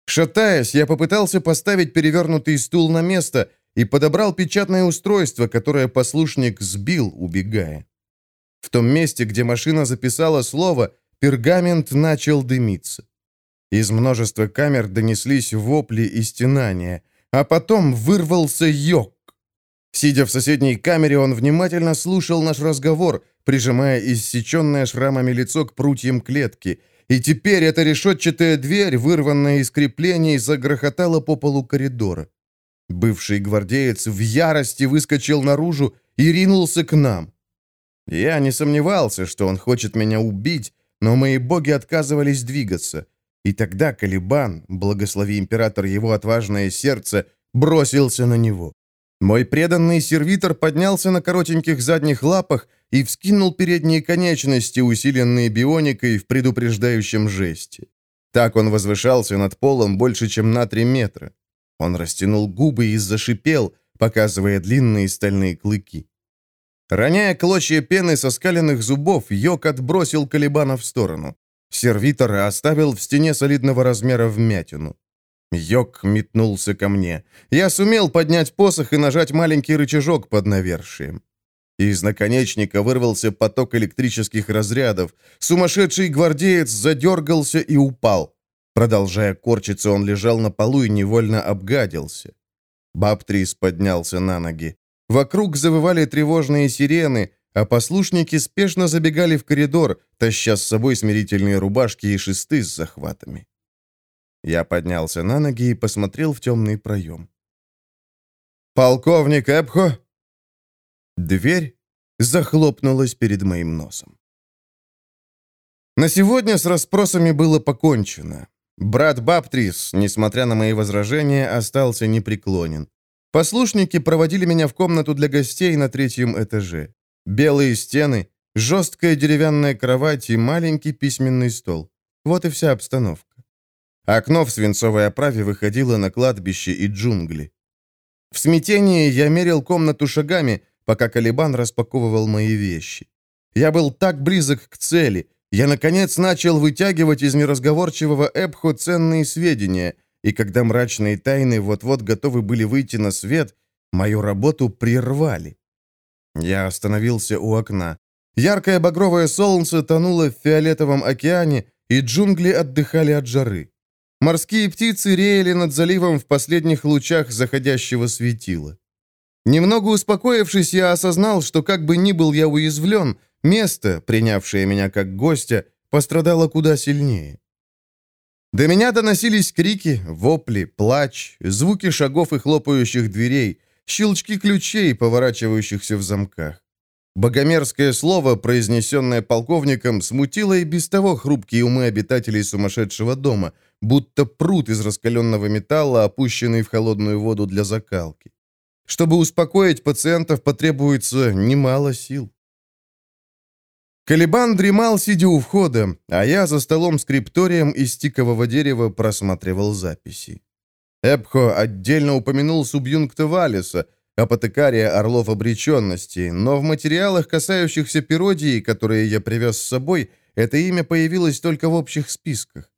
Шатаясь, я попытался поставить перевернутый стул на место и подобрал печатное устройство, которое послушник сбил, убегая. В том месте, где машина записала слово, пергамент начал дымиться. Из множества камер донеслись вопли и стенания, а потом вырвался йог. Сидя в соседней камере, он внимательно слушал наш разговор, прижимая иссеченное шрамами лицо к прутьям клетки. И теперь эта решетчатая дверь, вырванная из креплений, загрохотала по полу коридора. Бывший гвардеец в ярости выскочил наружу и ринулся к нам. Я не сомневался, что он хочет меня убить, но мои боги отказывались двигаться. И тогда Калибан, благослови император его отважное сердце, бросился на него. Мой преданный сервитор поднялся на коротеньких задних лапах и вскинул передние конечности, усиленные бионикой в предупреждающем жесте. Так он возвышался над полом больше, чем на три метра. Он растянул губы и зашипел, показывая длинные стальные клыки. Роняя клочья пены со скаленных зубов, Йок отбросил Калибана в сторону. Сервитор оставил в стене солидного размера вмятину. Йок метнулся ко мне. Я сумел поднять посох и нажать маленький рычажок под навершием. Из наконечника вырвался поток электрических разрядов. Сумасшедший гвардеец задергался и упал. Продолжая корчиться, он лежал на полу и невольно обгадился. Бабтрис поднялся на ноги. Вокруг завывали тревожные сирены, а послушники спешно забегали в коридор, таща с собой смирительные рубашки и шесты с захватами. Я поднялся на ноги и посмотрел в темный проем. «Полковник Эпхо!» Дверь захлопнулась перед моим носом. На сегодня с расспросами было покончено. Брат Баптрис, несмотря на мои возражения, остался непреклонен. Послушники проводили меня в комнату для гостей на третьем этаже. Белые стены, жесткая деревянная кровать и маленький письменный стол. Вот и вся обстановка. Окно в свинцовой оправе выходило на кладбище и джунгли. В смятении я мерил комнату шагами, пока Калибан распаковывал мои вещи. Я был так близок к цели — я, наконец, начал вытягивать из неразговорчивого Эпхо ценные сведения, и когда мрачные тайны вот-вот готовы были выйти на свет, мою работу прервали. Я остановился у окна. Яркое багровое солнце тонуло в фиолетовом океане, и джунгли отдыхали от жары. Морские птицы реяли над заливом в последних лучах заходящего светила. Немного успокоившись, я осознал, что как бы ни был я уязвлен, Место, принявшее меня как гостя, пострадало куда сильнее. До меня доносились крики, вопли, плач, звуки шагов и хлопающих дверей, щелчки ключей, поворачивающихся в замках. Богомерзкое слово, произнесенное полковником, смутило и без того хрупкие умы обитателей сумасшедшего дома, будто пруд из раскаленного металла, опущенный в холодную воду для закалки. Чтобы успокоить пациентов, потребуется немало сил. Калибан дремал, сидя у входа, а я за столом с крипторием из тикового дерева просматривал записи. Эпхо отдельно упомянул субъюнкта Валиса, апотекария орлов обреченности, но в материалах, касающихся пиродии, которые я привез с собой, это имя появилось только в общих списках.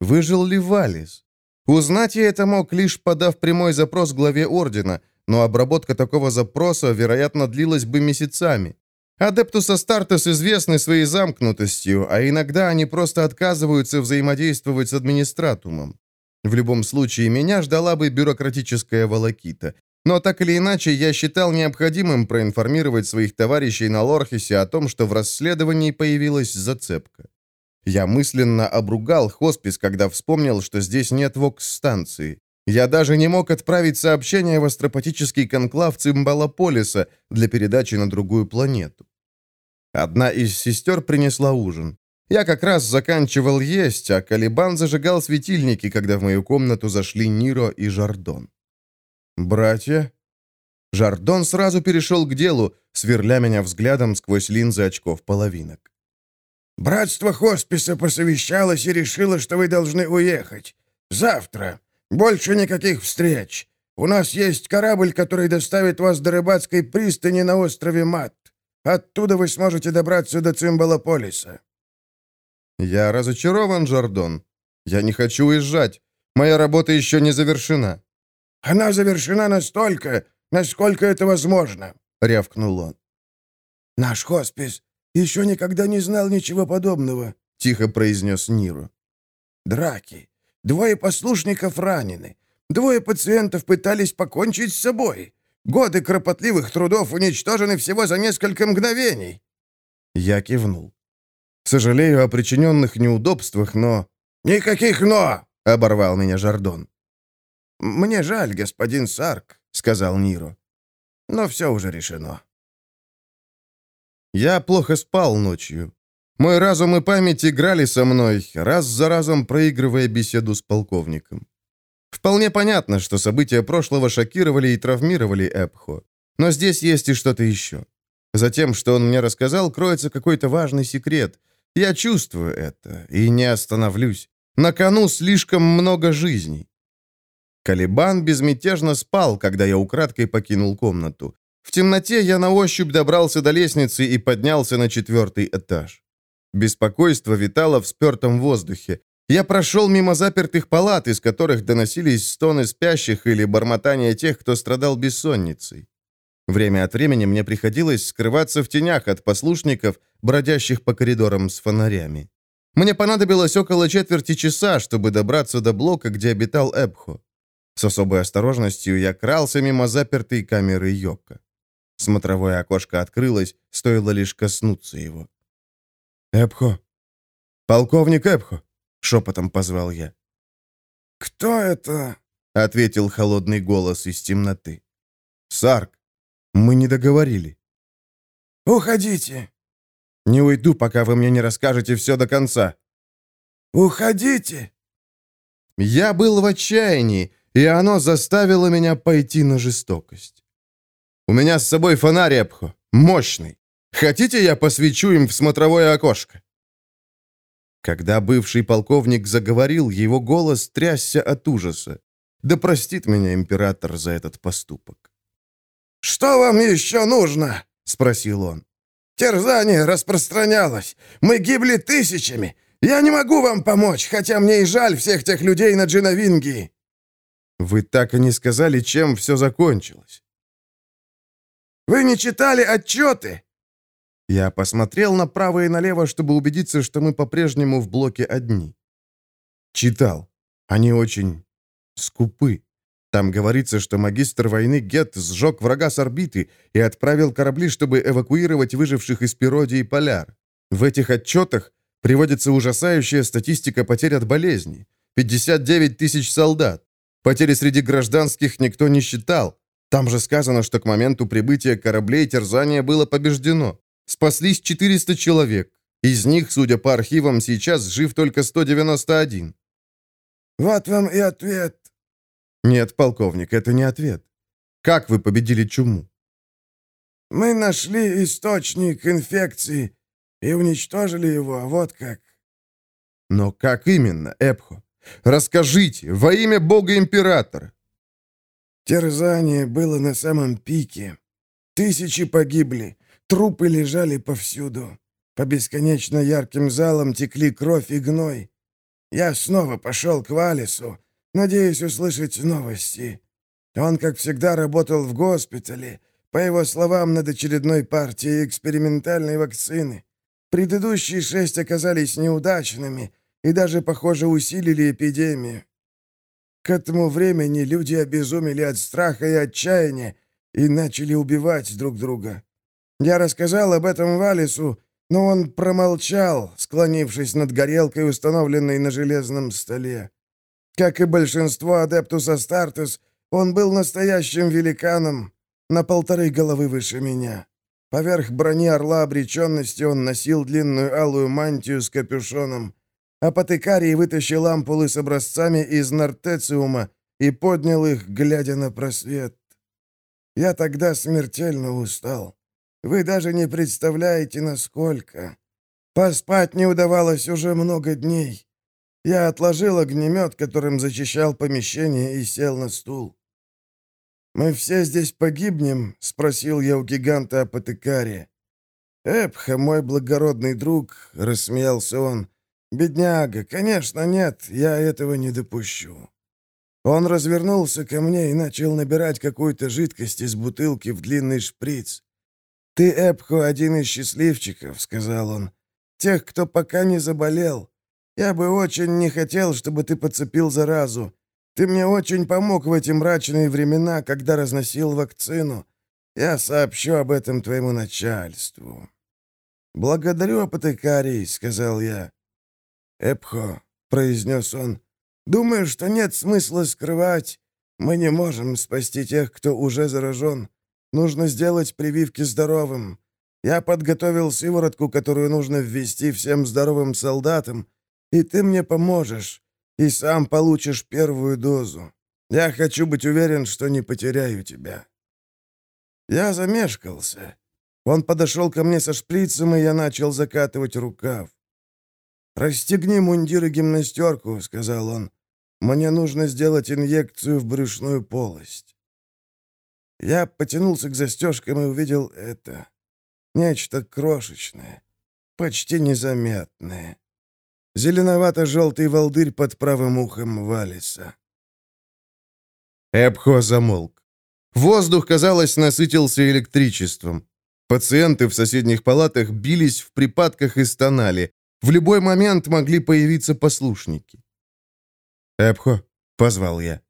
Выжил ли Валис? Узнать я это мог, лишь подав прямой запрос главе Ордена, но обработка такого запроса, вероятно, длилась бы месяцами. Адептус Астартес известны своей замкнутостью, а иногда они просто отказываются взаимодействовать с администратумом. В любом случае, меня ждала бы бюрократическая волокита. Но так или иначе, я считал необходимым проинформировать своих товарищей на Лорхисе о том, что в расследовании появилась зацепка. Я мысленно обругал хоспис, когда вспомнил, что здесь нет вокс-станции. Я даже не мог отправить сообщение в астропатический конклав Цимбалополиса для передачи на другую планету. Одна из сестер принесла ужин. Я как раз заканчивал есть, а Калибан зажигал светильники, когда в мою комнату зашли Ниро и Жардон. «Братья?» Жардон сразу перешел к делу, сверля меня взглядом сквозь линзы очков половинок. «Братство Хосписа посовещалось и решило, что вы должны уехать. Завтра. Больше никаких встреч. У нас есть корабль, который доставит вас до рыбацкой пристани на острове Мат. Оттуда вы сможете добраться до Цимбалополиса». «Я разочарован, Жордон. Я не хочу уезжать. Моя работа еще не завершена». «Она завершена настолько, насколько это возможно», — рявкнул он. «Наш хоспис еще никогда не знал ничего подобного», — тихо произнес Ниру. «Драки, Двое послушников ранены. Двое пациентов пытались покончить с собой. Годы кропотливых трудов уничтожены всего за несколько мгновений». Я кивнул. «Сожалею о причиненных неудобствах, но...» «Никаких «но!» — оборвал меня Жардон. «Мне жаль, господин Сарк», — сказал Ниро. «Но все уже решено». Я плохо спал ночью. Мой разум и память играли со мной, раз за разом проигрывая беседу с полковником. Вполне понятно, что события прошлого шокировали и травмировали Эпхо. Но здесь есть и что-то еще. За тем, что он мне рассказал, кроется какой-то важный секрет. Я чувствую это и не остановлюсь. На кону слишком много жизней. Калибан безмятежно спал, когда я украдкой покинул комнату. В темноте я на ощупь добрался до лестницы и поднялся на четвертый этаж. Беспокойство витало в спертом воздухе. Я прошел мимо запертых палат, из которых доносились стоны спящих или бормотание тех, кто страдал бессонницей. Время от времени мне приходилось скрываться в тенях от послушников, бродящих по коридорам с фонарями. Мне понадобилось около четверти часа, чтобы добраться до блока, где обитал Эбхо. С особой осторожностью я крался мимо запертой камеры Йока. Смотровое окошко открылось, стоило лишь коснуться его. «Эпхо! Полковник Эпхо!» — шепотом позвал я. «Кто это?» — ответил холодный голос из темноты. «Сарк, мы не договорили». «Уходите!» «Не уйду, пока вы мне не расскажете все до конца». «Уходите!» Я был в отчаянии, и оно заставило меня пойти на жестокость. «У меня с собой фонарь, Эпхо, мощный. Хотите, я посвечу им в смотровое окошко?» Когда бывший полковник заговорил, его голос трясся от ужаса. Да простит меня император за этот поступок. «Что вам еще нужно?» — спросил он. «Терзание распространялось. Мы гибли тысячами. Я не могу вам помочь, хотя мне и жаль всех тех людей на Джиновингии». «Вы так и не сказали, чем все закончилось». «Вы не читали отчеты?» Я посмотрел направо и налево, чтобы убедиться, что мы по-прежнему в блоке одни. Читал. Они очень скупы. Там говорится, что магистр войны Гет сжег врага с орбиты и отправил корабли, чтобы эвакуировать выживших из Пиродии и Поляр. В этих отчетах приводится ужасающая статистика потерь от болезни. 59 тысяч солдат. Потери среди гражданских никто не считал. Там же сказано, что к моменту прибытия кораблей терзание было побеждено. Спаслись 400 человек. Из них, судя по архивам, сейчас жив только 191. «Вот вам и ответ», «Нет, полковник, это не ответ. Как вы победили чуму?» «Мы нашли источник инфекции и уничтожили его, вот как». «Но как именно, Эпхо? Расскажите, во имя Бога-Императора!» Терзание было на самом пике. Тысячи погибли, трупы лежали повсюду. По бесконечно ярким залам текли кровь и гной. Я снова пошел к Валису, Надеюсь услышать новости. Он, как всегда, работал в госпитале, по его словам, над очередной партией экспериментальной вакцины. Предыдущие шесть оказались неудачными и даже, похоже, усилили эпидемию. К этому времени люди обезумели от страха и отчаяния и начали убивать друг друга. Я рассказал об этом Валису, но он промолчал, склонившись над горелкой, установленной на железном столе. Как и большинство Адептус Астартес, он был настоящим великаном, на полторы головы выше меня. Поверх брони орла обреченности он носил длинную алую мантию с капюшоном. Апотекарий вытащил ампулы с образцами из нортециума и поднял их, глядя на просвет. Я тогда смертельно устал. Вы даже не представляете, насколько. Поспать не удавалось уже много дней. Я отложил огнемет, которым защищал помещение, и сел на стул. «Мы все здесь погибнем?» — спросил я у гиганта Апотекария. «Эпха, мой благородный друг», — рассмеялся он. «Бедняга, конечно, нет, я этого не допущу». Он развернулся ко мне и начал набирать какую-то жидкость из бутылки в длинный шприц. «Ты, Эпхо, один из счастливчиков», — сказал он. «Тех, кто пока не заболел. Я бы очень не хотел, чтобы ты подцепил заразу. Ты мне очень помог в эти мрачные времена, когда разносил вакцину. Я сообщу об этом твоему начальству». «Благодарю, апотекарий», — сказал я. «Эпхо», — произнес он, — «думаю, что нет смысла скрывать. Мы не можем спасти тех, кто уже заражен. Нужно сделать прививки здоровым. Я подготовил сыворотку, которую нужно ввести всем здоровым солдатам, и ты мне поможешь, и сам получишь первую дозу. Я хочу быть уверен, что не потеряю тебя». Я замешкался. Он подошел ко мне со шприцем, и я начал закатывать рукав. «Расстегни мундир и гимнастерку», — сказал он. «Мне нужно сделать инъекцию в брюшную полость». Я потянулся к застежкам и увидел это. Нечто крошечное, почти незаметное. Зеленовато-желтый волдырь под правым ухом Валиса. Эбхо замолк. Воздух, казалось, насытился электричеством. Пациенты в соседних палатах бились в припадках и стонали. В любой момент могли появиться послушники. «Эбхо», — позвал я.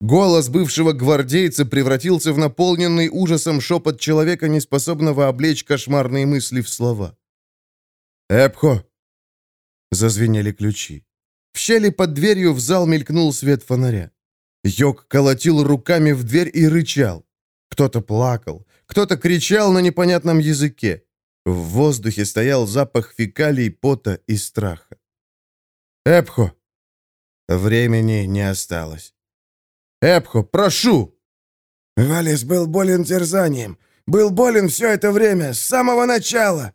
Голос бывшего гвардейца превратился в наполненный ужасом шепот человека, неспособного облечь кошмарные мысли в слова. «Эпхо!» Зазвенели ключи. В щели под дверью в зал мелькнул свет фонаря. Йог колотил руками в дверь и рычал. Кто-то плакал, кто-то кричал на непонятном языке. В воздухе стоял запах фекалий, пота и страха. «Эпхо!» Времени не осталось. «Эпхо, прошу!» «Валис был болен терзанием. Был болен все это время, с самого начала!»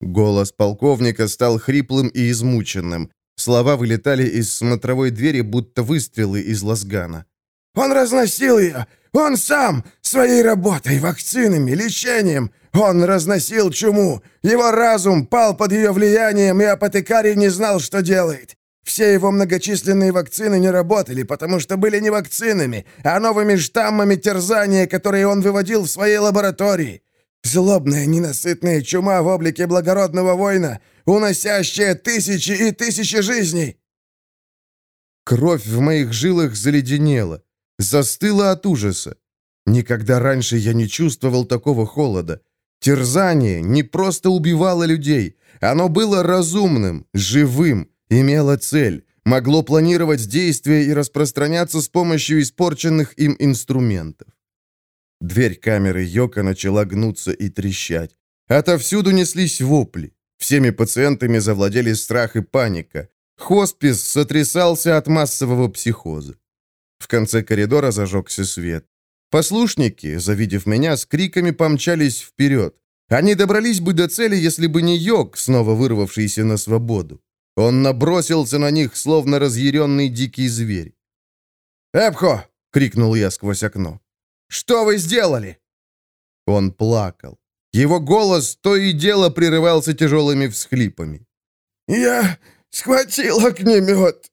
Голос полковника стал хриплым и измученным. Слова вылетали из смотровой двери, будто выстрелы из лазгана. «Он разносил ее! Он сам! Своей работой, вакцинами, лечением! Он разносил чуму! Его разум пал под ее влиянием, и апотекарий не знал, что делает! Все его многочисленные вакцины не работали, потому что были не вакцинами, а новыми штаммами терзания, которые он выводил в своей лаборатории. Злобная, ненасытная чума в облике благородного воина, уносящая тысячи и тысячи жизней. Кровь в моих жилах заледенела, застыла от ужаса. Никогда раньше я не чувствовал такого холода. Терзание не просто убивало людей, оно было разумным, живым, имело цель, могло планировать действия и распространяться с помощью испорченных им инструментов. Дверь камеры Йока начала гнуться и трещать. Отовсюду неслись вопли. Всеми пациентами завладели страх и паника. Хоспис сотрясался от массового психоза. В конце коридора зажегся свет. Послушники, завидев меня, с криками помчались вперед. Они добрались бы до цели, если бы не Йог, снова вырвавшийся на свободу. Он набросился на них, словно разъяренный дикий зверь. «Эпхо!» — крикнул я сквозь окно. «Что вы сделали?» Он плакал. Его голос то и дело прерывался тяжелыми всхлипами. «Я схватил огнемет.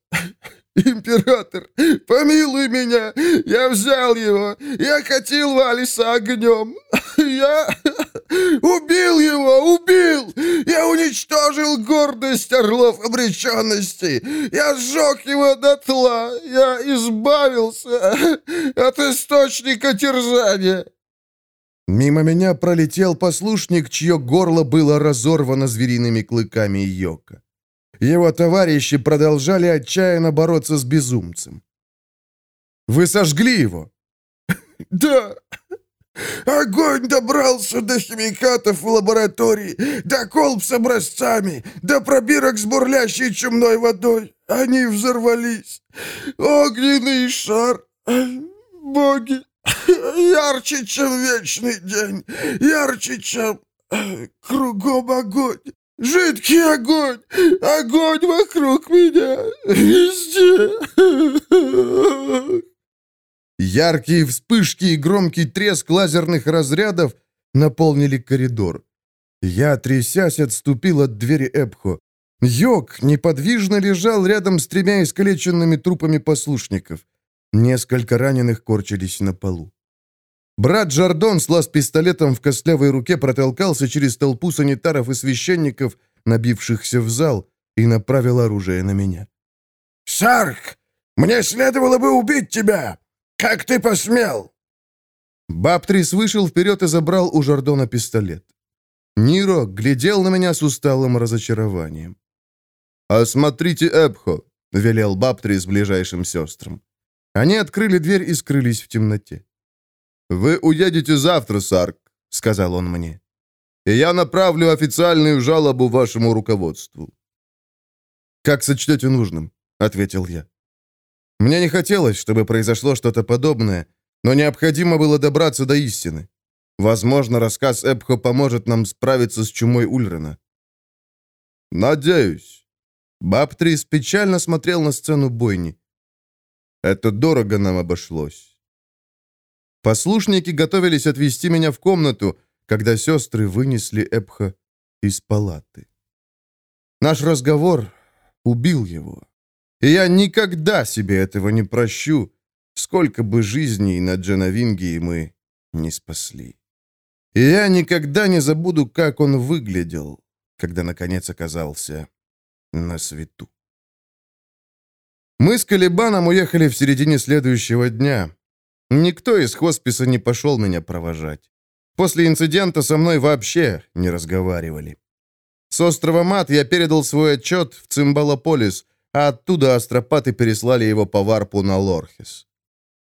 Император, помилуй меня. Я взял его. Я хотел Валиса огнем. Я убил его, убил. Я уничтожил гордость орлов обреченности. Я сжег его дотла. Я избавился от источника терзания. Мимо меня пролетел послушник, чье горло было разорвано звериными клыками Йока. Его товарищи продолжали отчаянно бороться с безумцем. «Вы сожгли его?» «Да! Огонь добрался до химикатов в лаборатории, до колб с образцами, до пробирок с бурлящей чумной водой. Они взорвались. Огненный шар. Боги, ярче, чем вечный день, ярче, чем кругом огонь. Жидкий огонь! Огонь вокруг меня! Везде!» Яркие вспышки и громкий треск лазерных разрядов наполнили коридор. Я, трясясь, отступил от двери Эпхо. Йог неподвижно лежал рядом с тремя искалеченными трупами послушников. Несколько раненых корчились на полу. Брат Жардон с лаз-пистолетом в костлявой руке протолкался через толпу санитаров и священников, набившихся в зал, и направил оружие на меня. «Сарк, мне следовало бы убить тебя! Как ты посмел?» Баптрис вышел вперед и забрал у Жардона пистолет. Ниро глядел на меня с усталым разочарованием. «Осмотрите Эбхо», — велел Баптрис ближайшим сестрам. Они открыли дверь и скрылись в темноте. «Вы уедете завтра, Сарк», — сказал он мне. «И я направлю официальную жалобу вашему руководству». «Как сочтете нужным», — ответил я. Мне не хотелось, чтобы произошло что-то подобное, но необходимо было добраться до истины. Возможно, рассказ Эбхо поможет нам справиться с чумой Ульрена. «Надеюсь». Бабтрис печально смотрел на сцену бойни. «Это дорого нам обошлось». Послушники готовились отвезти меня в комнату, когда сестры вынесли Эпха из палаты. Наш разговор убил его. И я никогда себе этого не прощу, сколько бы жизней на Джанавингии мы не спасли. И я никогда не забуду, как он выглядел, когда, наконец, оказался на свету. Мы с Калибаном уехали в середине следующего дня, Никто из хосписа не пошел меня провожать. После инцидента со мной вообще не разговаривали. С острова Мат я передал свой отчет в Цимбалополис, а оттуда астропаты переслали его по варпу на Лорхес.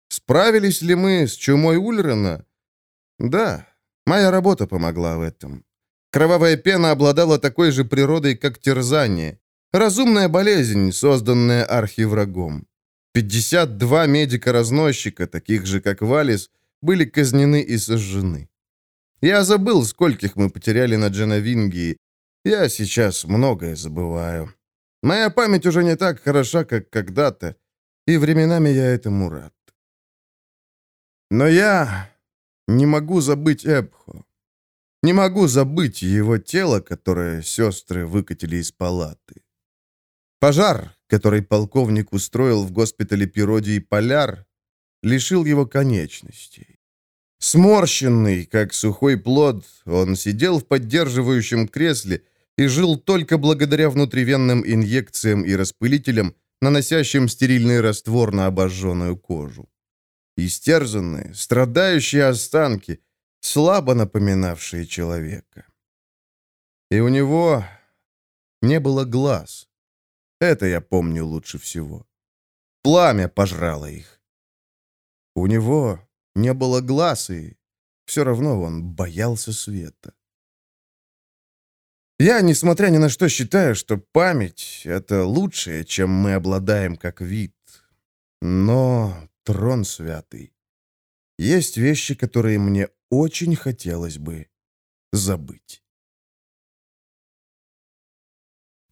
Справились ли мы с чумой Ульрена? Да, моя работа помогла в этом. Кровавая пена обладала такой же природой, как терзание. Разумная болезнь, созданная архиврагом. 52 медика-разносчика, таких же, как Валис, были казнены и сожжены. Я забыл, скольких мы потеряли на Дженовингии. Я сейчас многое забываю. Моя память уже не так хороша, как когда-то, и временами я этому рад. Но я не могу забыть Эбхо. Не могу забыть его тело, которое сестры выкатили из палаты. Пожар, который полковник устроил в госпитале Пиродии Поляр, лишил его конечностей. Сморщенный, как сухой плод, он сидел в поддерживающем кресле и жил только благодаря внутривенным инъекциям и распылителям, наносящим стерильный раствор на обожженную кожу. Истерзанные, страдающие останки, слабо напоминавшие человека. И у него не было глаз. Это я помню лучше всего. Пламя пожрало их. У него не было глаз, и все равно он боялся света. Я, несмотря ни на что, считаю, что память — это лучшее, чем мы обладаем как вид. Но, трон святый, есть вещи, которые мне очень хотелось бы забыть.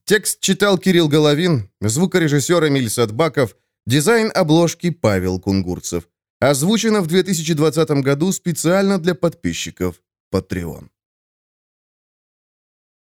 Текст читал Кирилл Головин, звукорежиссер Эмиль Садбаков, дизайн обложки Павел Кунгурцев. Озвучено в 2020 году специально для подписчиков Patreon.